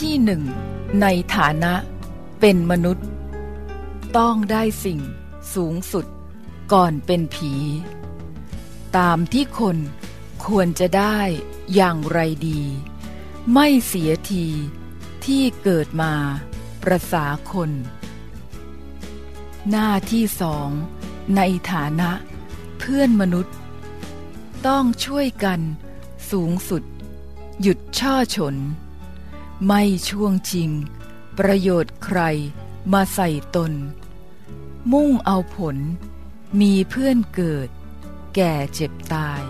ที่หนึ่งในฐานะเป็นมนุษย์ ต้องได้สิ่งสูงสุดก่อนเป็นผี ตามที่คนควรจะได้อย่างไรดี ไม่เสียทีที่เกิดมาประสาคน หน้าที่สองในฐานะเพื่อนมนุษย์ ต้องช่วยกันสูงสุด หยุดช่อฉน ไม่ช่วงจริง ประโยชน์ใครมาใส่ตน มุ่งเอาผล มีเพื่อนเกิด แก่เจ็บตาย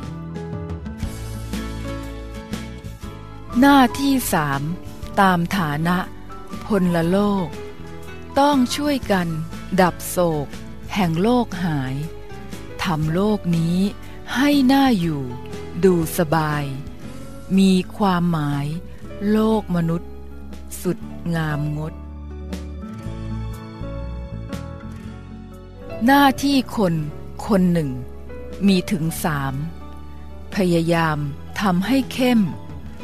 หน้าที่สามตามฐานะ พลละโลก ต้องช่วยกัน ดับโศก แห่งโลกหายทำโลกนี้ให้หน่าอยู่ ดูสบาย มีความหมาย โลกมนุษย์ สุดงามงด หน้าที่คนคนหนึ่ง มีถึงสาม พยายามทำให้เข้ม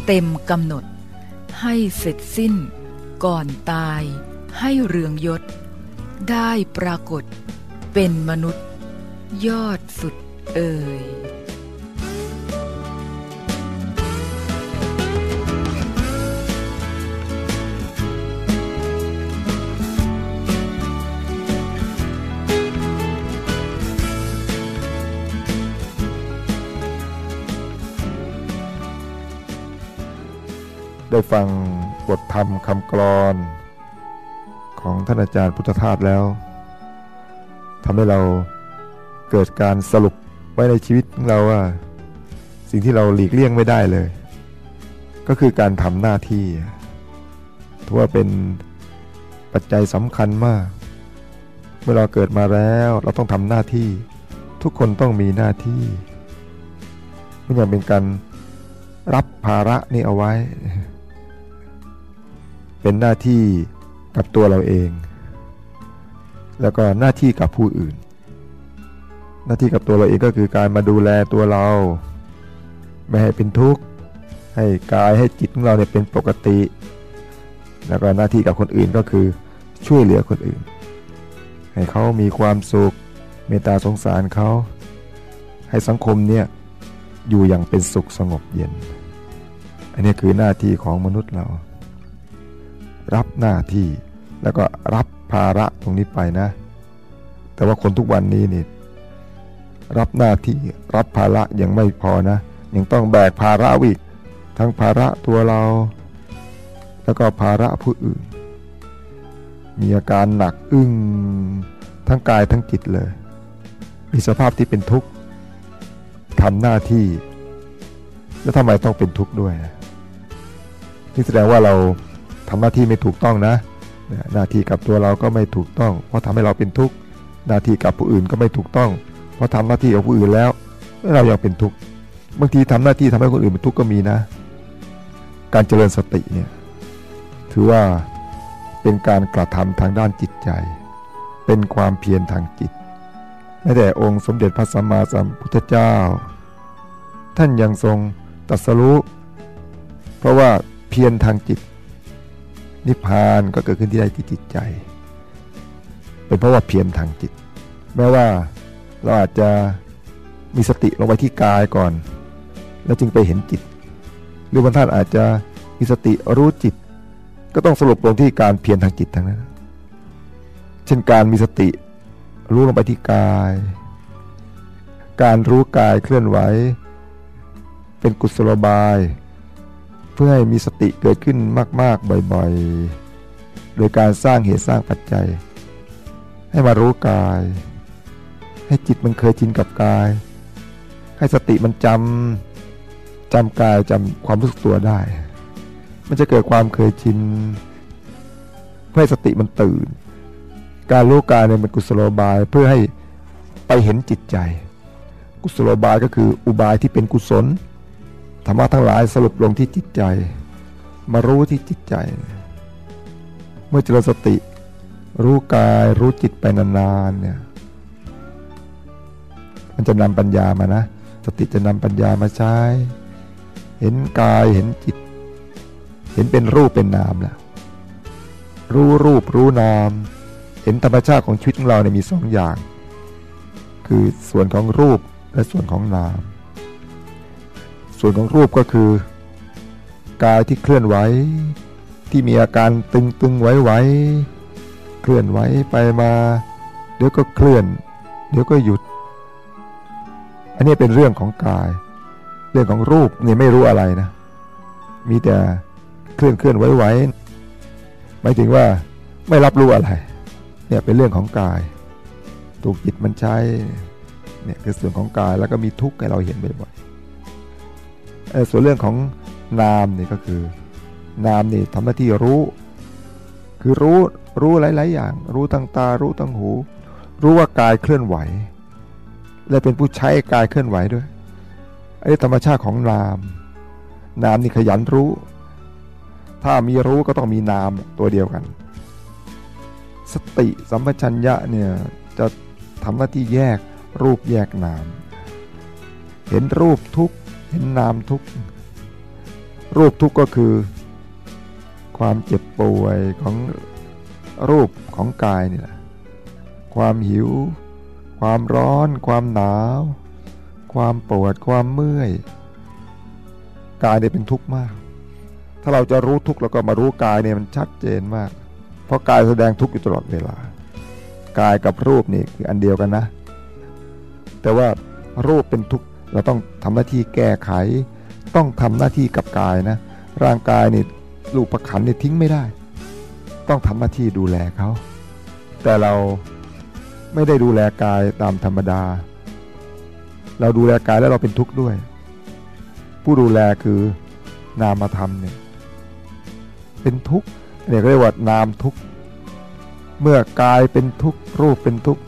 เต็มกำหนด ให้เสร็จสิ้น ก่อนตาย ให้เรืองยศ ได้ปรากฏ เป็นมนุษย์ ยอดสุดเอ่ย ได้ฟังบทธรรมคำกรอน ของท่านอาจารย์พุทธทาสแล้วทำให้เราเกิดการสรุปไว้ในชีวิตของเราว่า สิ่งที่เราหลีกเลี่ยงไม่ได้เลย ก็คือการทำหน้าที่ถือว่าเป็นปัจจัยสำคัญมาก เมื่อเราเกิดมาแล้วเราต้องทำหน้าที่ ทุกคนต้องมีหน้าที่ไม่อย่างเป็นการรับภาระนี่เอาไว้ เป็นหน้าที่กับตัวเราเอง แล้วก็หน้าที่กับผู้อื่น หน้าที่กับตัวเราเองก็คือการมาดูแลตัวเรา ไม่ให้เป็นทุกข์ ให้กายให้จิตของเราเนี่ยเป็นปกติ แล้วก็หน้าที่กับคนอื่นก็คือช่วยเหลือคนอื่น ให้เขามีความสุขเมตตาสงสารเขา ให้สังคมเนี่ยอยู่อย่างเป็นสุขสงบเย็น อันนี้คือหน้าที่ของมนุษย์เรา รับหน้าที่ แล้วก็รับภาระตรงนี้ไปนะ แต่ว่าคนทุกวันนี้นี่รับหน้าที่รับภาระยังไม่พอนะ ยังต้องแบกภาระวิกทั้งภาระตัวเรา แล้วก็ภาระผู้อื่น มีอาการหนักอึ้งทั้งกายทั้งจิตเลย มีสภาพที่เป็นทุกข์ทำหน้าที่ แล้วทำไมต้องเป็นทุกข์ด้วยนี่แสดงว่าเรา ทำหน้าที่ไม่ถูกต้องนะ หน้าที่กับตัวเราก็ไม่ถูกต้อง เพราะทำให้เราเป็นทุกข์ หน้าที่กับผู้อื่นก็ไม่ถูกต้อง เพราะทำหน้าที่กับผู้อื่นแล้ว เรายังเป็นทุกข์ บางทีทำหน้าที่ทำให้คนอื่นเป็นทุกข์ก็มีนะ การเจริญสติเนี่ยถือว่าเป็นการกระทำทางด้านจิตใจ เป็นความเพียรทางจิตแม้แต่องค์สมเด็จพระสัมมาสัมพุทธเจ้า ท่านยังทรงตรัสรู้เพราะว่าเพียรทางจิต นิพพานก็เกิดขึ้นที่ได้ที่จิตใจ เป็นเพราะว่าเพียรทางจิต แม้ว่าเราอาจจะมีสติลงไปที่กายก่อน แล้วจึงไปเห็นจิต หรือบางท่านอาจจะมีสติรู้จิต ก็ต้องสรุปลงที่การเพียรทางจิตทั้งนั้น เช่นการมีสติรู้ลงไปที่กาย การรู้กายเคลื่อนไหว เป็นกุศโลบาย เพื่อให้มีสติเกิดขึ้นมาก ๆ บ่อยๆ โดยการสร้างเหตุสร้างปัจจัย ให้มารู้กาย ให้จิตมันเคยชินกับกาย ให้สติมันจำจำกายจำความรู้สึกตัวได้ มันจะเกิดความเคยชิน เพื่อให้สติมันตื่น การรู้กายเนี่ยเป็นกุศโลบายเพื่อให้ไปเห็นจิตใจ กุศโลบายก็คืออุบายที่เป็นกุศล ธรรมะทั้งหลายสรุปลงที่จิตใจ มารู้ที่จิตใจ เมื่อเจริญสติ รู้กายรู้จิตไปนานๆเนี่ยมันจะนำปัญญามานะ สติจะนำปัญญามาใช้ เห็นกายเห็นจิต เห็นเป็นรูปเป็นนามแล้วรู้รูปรู้นาม เห็นธรรมชาติของชีวิตของเราเนี่ยมีสองอย่าง คือส่วนของรูปและส่วนของนาม ส่วนของรูปก็คือกายที่เคลื่อนไหว ที่มีอาการตึงตึงไหวไหวเคลื่อนไหวไปมา เดี๋ยวก็เคลื่อน เดี๋ยวก็หยุด อันนี้เป็นเรื่องของกาย เรื่องของรูปนี่ไม่รู้อะไรนะ มีแต่เคลื่อนเคลื่อนไหวไหวหมายถึงว่าไม่รับรู้อะไรเนี่ยเป็นเรื่องของกายถูกจิตมันใช้เนี่ยคือส่วนของกายแล้วก็มีทุกข์ให้เราเห็นบ่อยๆ ส่วนเรื่องของนามนี่ก็คือ นามนี่ทำหน้าที่รู้ คือรู้รู้หลาย ๆ อย่าง รู้ทางตา รู้ทางหู รู้ว่ากายเคลื่อนไหว และเป็นผู้ใช้กายเคลื่อนไหวด้วยไอ้ธรรมชาติของนาม นามนี่ขยันรู้ ถ้ามีรู้ก็ต้องมีนามตัวเดียวกัน สติสัมปชัญญะเนี่ยจะทำหน้าที่แยกรูปแยกนาม เห็นรูปทุก ห็นนามทุกรูปทุกก็คือความเจ็บป่วยของรูปของกายนี่แหละความหิว ความร้อน ความหนาว ความปวด ความเมื่อย กายเนี่ยเป็นทุกข์มาก ถ้าเราจะรู้ทุกข์เราก็มารู้กายเนี่ยมันชัดเจนมาก เพราะกายแสดงทุกข์อยู่ตลอดเวลา กายกับรูปนี่คืออันเดียวกันนะ แต่ว่ารูปเป็นทุกข์ เราต้องทำหน้าที่แก้ไข ต้องทำหน้าที่กับกายนะ ร่างกายนี่ลูกประขันนี่ทิ้งไม่ได้ ต้องทำหน้าที่ดูแลเขาแต่เราไม่ได้ดูแลกายตามธรรมดา เราดูแลกายแล้วเราเป็นทุกข์ด้วย ผู้ดูแลคือนามธรรมเนี่ยเป็นทุกข์เนี่ยเรียกว่านามทุกข์เมื่อกายเป็นทุกข์รูปเป็นทุกข์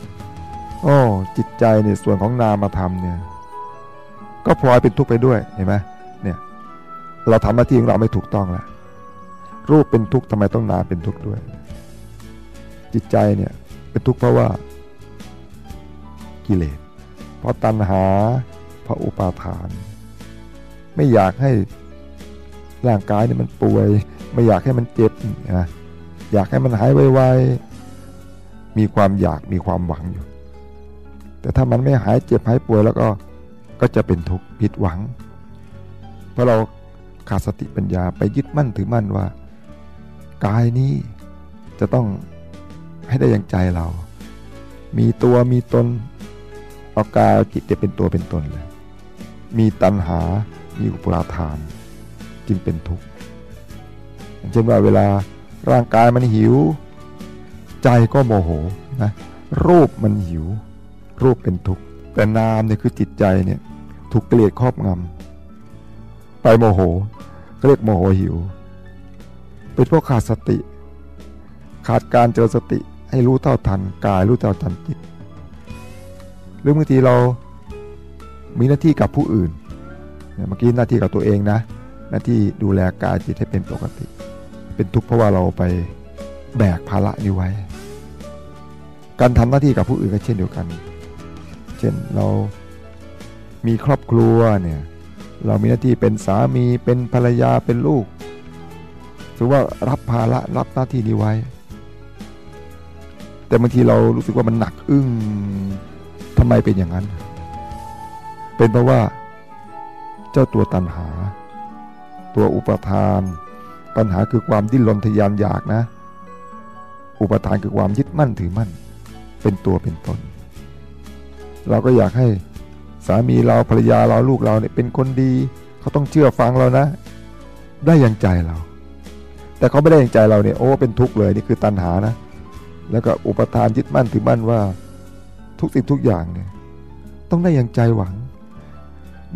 โอ้จิตใจเนี่ยส่วนของนามธรรมเนี่ย ก็พลอยเป็นทุกข์ไปด้วยเห็นไหมเนี่ยเราทำหน้าที่ของเราไม่ถูกต้องแล้วรูปเป็นทุกข์ทำไมต้องนามเป็นทุกข์ด้วย จิตใจเนี่ยเป็นทุกข์เพราะว่ากิเลสเพราะตัณหาเพราะอุปาทาน ไม่อยากให้ร่างกายเนี่ยมันป่วย ไม่อยากให้มันเจ็บนะอยากให้มันหายไวๆมีความอยากมีความหวังอยู่ แต่ถ้ามันไม่หายเจ็บหายป่วยแล้วก็ ก็จะเป็นทุกข์ผิดหวัง เพราะเราขาดสติปัญญาไปยึดมั่นถือมั่นว่า กายนี้จะต้องให้ได้อย่างใจเรา มีตัวมีตนเอากายจิตจะเป็นตัวเป็นตนเลย มีตัณหา มีอุปราทาน จึงเป็นทุกข์เช่นว่าเวลาร่างกายมันหิว ใจก็โมโหนะรูปมันหิว รูปเป็นทุกข์ แต่นามเนี่ยคือจิตใจเนี่ยถูกเกลียดครอบงำไปโมโหก็เรียกโมโหหิว เป็นพวกขาดสติ ขาดการเจอสติให้รู้เท่าทันกายรู้เท่าทันจิต หรือบางทีเรามีหน้าที่กับผู้อื่นเมื่อกี้หน้าที่กับตัวเองนะ หน้าที่ดูแลกายจิตให้เป็นปกติ เป็นทุกข์เพราะว่าเราไปแบกภาระนี้ไว้ การทำหน้าที่กับผู้อื่นก็เช่นเดียวกัน เช่นเรามีครอบครัวเนี่ยเรามีหน้าที่เป็นสามีเป็นภรรยาเป็นลูกถือว่ารับภาระรับหน้าที่นี้ไว้ แต่บางทีเรารู้สึกว่ามันหนักอึ้งทำไมเป็นอย่างนั้น เป็นเพราะว่าเจ้าตัวตันหา ตัวอุปทาน ตันหาคือความดิ้นรนทยานอยากนะ อุปทานคือความยึดมั่นถือมั่น เป็นตัวเป็นตน เราก็อยากให้สามีเราภรรยาเราลูกเราเนี่ยเป็นคนดี เขาต้องเชื่อฟังเรานะ ได้อย่างใจเรา แต่เขาไม่ได้อย่างใจเราเนี่ยโอ้เป็นทุกข์เลยนี่คือตัณหานะ แล้วก็อุปทานยึดมั่นถือมั่นว่าทุกสิ่งทุกอย่างเนี่ยต้องได้อย่างใจหวัง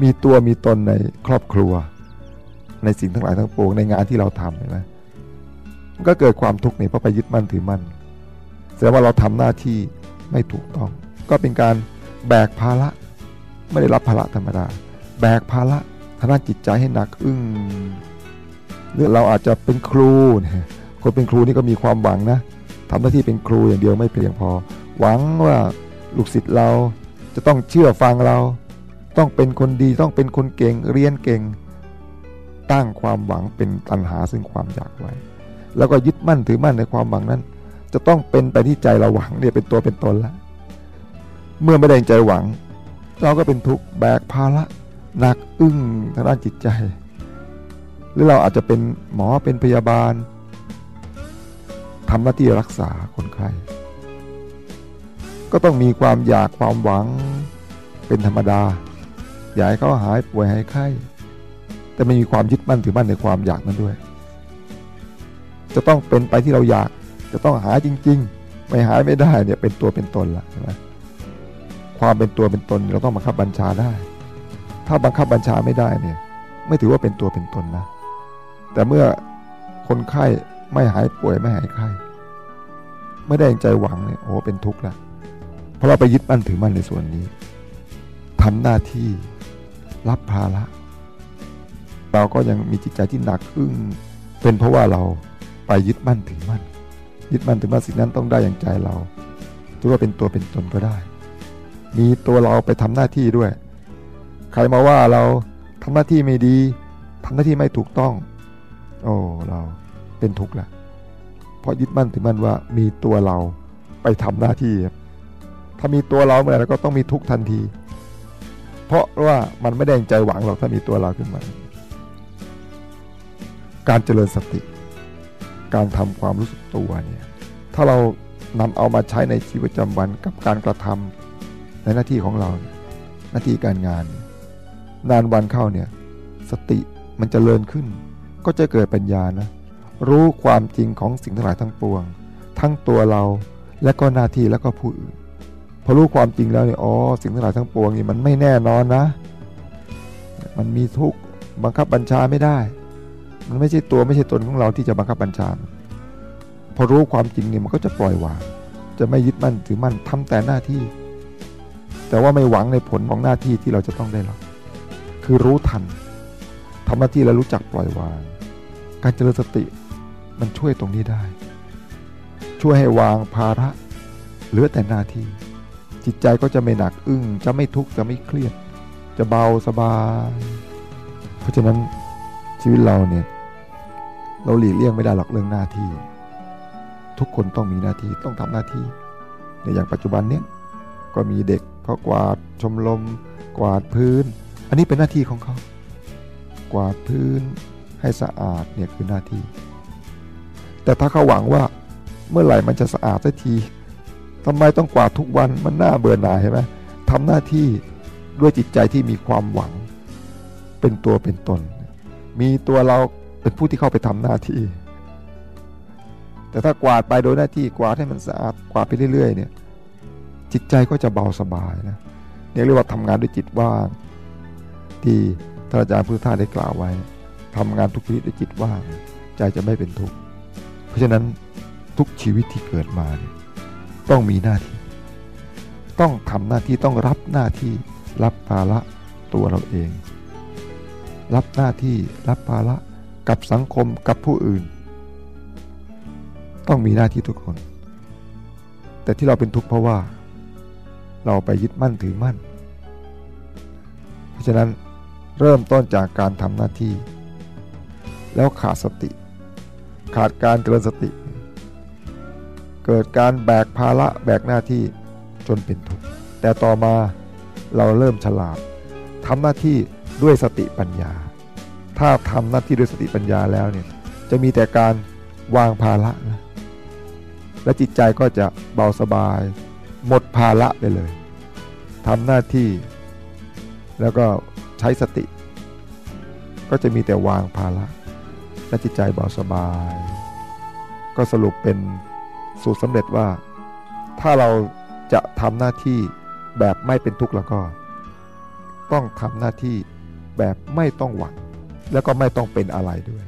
มีตัวมีตนในครอบครัว ในสิ่งทั้งหลายทั้งปวงในงานที่เราทำเห็นไหมมันก็เกิดความทุกข์เนี่ยเพราะไปยึดมั่นถือมั่นแสดงว่าเราทำหน้าที่ไม่ถูกต้อง ก็เป็นการ แบกภาระไม่ได้รับภาระธรรมดา แบกภาระทางด้านจิตใจให้หนักอึ้งหรือเราอาจจะเป็นครูคนเป็นครูนี่ก็มีความหวังนะทำหน้าที่เป็นครูอย่างเดียวไม่เพียงพอ หวังว่าลูกศิษย์เราจะต้องเชื่อฟังเรา ต้องเป็นคนดีต้องเป็นคนเก่งเรียนเก่ง ตั้งความหวังเป็นตัณหาซึ่งความอยากไว้ แล้วก็ยึดมั่นถือมั่นในความหวังนั้น จะต้องเป็นไปที่ใจเราหวังเนี่ยเป็นตัวเป็นตนแล้ว เมื่อไม่ได้ใจหวัง เราก็เป็นทุกข์แบกภาระหนักอึ้งทางด้านจิตใจ หรือเราอาจจะเป็นหมอเป็นพยาบาลทำหน้าที่รักษาคนไข้ก็ต้องมีความอยากความหวังเป็นธรรมดา อยากให้เขาหายป่วยหายไข้ แต่ไม่มีความยึดมั่นถือมั่นในความอยากนั้นด้วย จะต้องเป็นไปที่เราอยาก จะต้องหายจริง ๆ ไม่หายไม่ได้เนี่ยเป็นตัวเป็นตนละใช่ไหม ความเป็นตัวเป็นตนเราต้องบังคับบัญชาได้ ถ้าบังคับบัญชาไม่ได้เนี่ย ไม่ถือว่าเป็นตัวเป็นตนนะ แต่เมื่อคนไข้ไม่หายป่วยไม่หายไข้ไม่ได้ใจหวังเนี่ยโอ้เป็นทุกข์ละเพราะเราไปยึดมั่นถือมั่นในส่วนนี้ทำหน้าที่รับภาระเราก็ยังมีจิตใจที่หนักอึ้งเป็นเพราะว่าเราไปยึดมั่นถือมั่นยึดมั่นถือมั่นสิ่งนั้นต้องได้อย่างใจเราถือว่าเป็นตัวเป็นตนก็ได้ มีตัวเราไปทำหน้าที่ด้วย ใครมาว่าเราทำหน้าที่ไม่ดีทำหน้าที่ไม่ถูกต้อง โอ้เราเป็นทุกข์ละเพราะยึดมั่นถือมั่นว่ามีตัวเราไปทำหน้าที่ถ้ามีตัวเราเมื่อไหร่ก็ต้องมีทุกข์ทันที เพราะว่ามันไม่ได้ใจหวังหรอกถ้ามีตัวเราขึ้นมา การเจริญสติ การทำความรู้สึกตัวเนี่ยถ้าเรานำเอามาใช้ในชีวิตประจำวันกับการกระทำ ในหน้าที่ของเรา หน้าที่การงาน นานวันเข้าเนี่ย สติมันจเจริญขึ้น ก็จะเกิดปัญญานะ รู้ความจริงของสิ่งทั้งหลายทั้งปวง ทั้งตัวเราและก็หน้าที่แล้วก็ผู้อื่นพอรู้ความจริงแล้วเนี่ยอ๋อสิ่งทั้งหลายทั้งปวงนี่มันไม่แน่นอนนะ มันมีทุกบังคับบัญชาไม่ได้ มันไม่ใช่ตัวไม่ใช่ตนของเราที่จะบังคับบัญชา พอรู้ความจริงเนี่ยมันก็จะปล่อยวาง จะไม่ยึดมั่นถือมั่นทำแต่หน้าที่ แต่ว่าไม่หวังในผลของหน้าที่ที่เราจะต้องได้รับ คือรู้ทันทำหน้าที่แล้วรู้จักปล่อยวาง การเจริญสติมันช่วยตรงนี้ได้ ช่วยให้วางภาระเหลือแต่หน้าที่ จิตใจก็จะไม่หนักอึ้งจะไม่ทุกข์จะไม่เครียด จะเบาสบาย เพราะฉะนั้นชีวิตเราเนี่ยเราหลีกเลี่ยงไม่ได้หรอกเรื่องหน้าที่ ทุกคนต้องมีหน้าที่ต้องทำหน้าที่ในอย่างปัจจุบันเนี้ยก็มีเด็ก เขากวาดชมรมกวาดพื้น อันนี้เป็นหน้าที่ของเขา กวาดพื้นให้สะอาดเนี่ยคือหน้าที่ แต่ถ้าเขาหวังว่าเมื่อไหร่มันจะสะอาดสักทีทำไมต้องกวาดทุกวันมันน่าเบื่อหน่ายใช่ไหมทำหน้าที่ด้วยจิตใจที่มีความหวัง เป็นตัวเป็นตน มีตัวเราเป็นผู้ที่เข้าไปทำหน้าที่ แต่ถ้ากวาดไปโดยหน้าที่กวาดให้มันสะอาดกวาดไปเรื่อยๆเนี่ย จิตใจก็จะเบาสบายนะเนี่ยเรียกว่าทำงานด้วยจิตว่าง ที่ท่านอาจารย์พุทธทาสได้กล่าวไว้ทำงานทุกชนิดด้วยจิตว่าง ใจจะไม่เป็นทุกข์เพราะฉะนั้นทุกชีวิตที่เกิดมาเนี่ยต้องมีหน้าที่ ต้องทำหน้าที่ต้องรับหน้าที่รับภาระตัวเราเอง รับหน้าที่รับภาระกับสังคมกับผู้อื่น ต้องมีหน้าที่ทุกคน แต่ที่เราเป็นทุกข์เพราะว่า เราไปยึดมั่นถือมั่น เพราะฉะนั้นเริ่มต้นจากการทำหน้าที่ แล้วขาดสติ ขาดการเจริญสติ เกิดการแบกภาระแบกหน้าที่จนเป็นทุกข์แต่ต่อมาเราเริ่มฉลาดทำหน้าที่ด้วยสติปัญญา ถ้าทำหน้าที่ด้วยสติปัญญาแล้วเนี่ยจะมีแต่การวางภาระนะและจิตใจก็จะเบาสบาย หมดภาระไปเลยทำหน้าที่ แล้วก็ใช้สติ ก็จะมีแต่วางภาระและจิตใจเบาสบาย ก็สรุปเป็นสูตรสำเร็จว่า ถ้าเราจะทำหน้าที่แบบไม่เป็นทุกข์แล้วก็ ต้องทำหน้าที่แบบไม่ต้องหวัง แล้วก็ไม่ต้องเป็นอะไรด้วย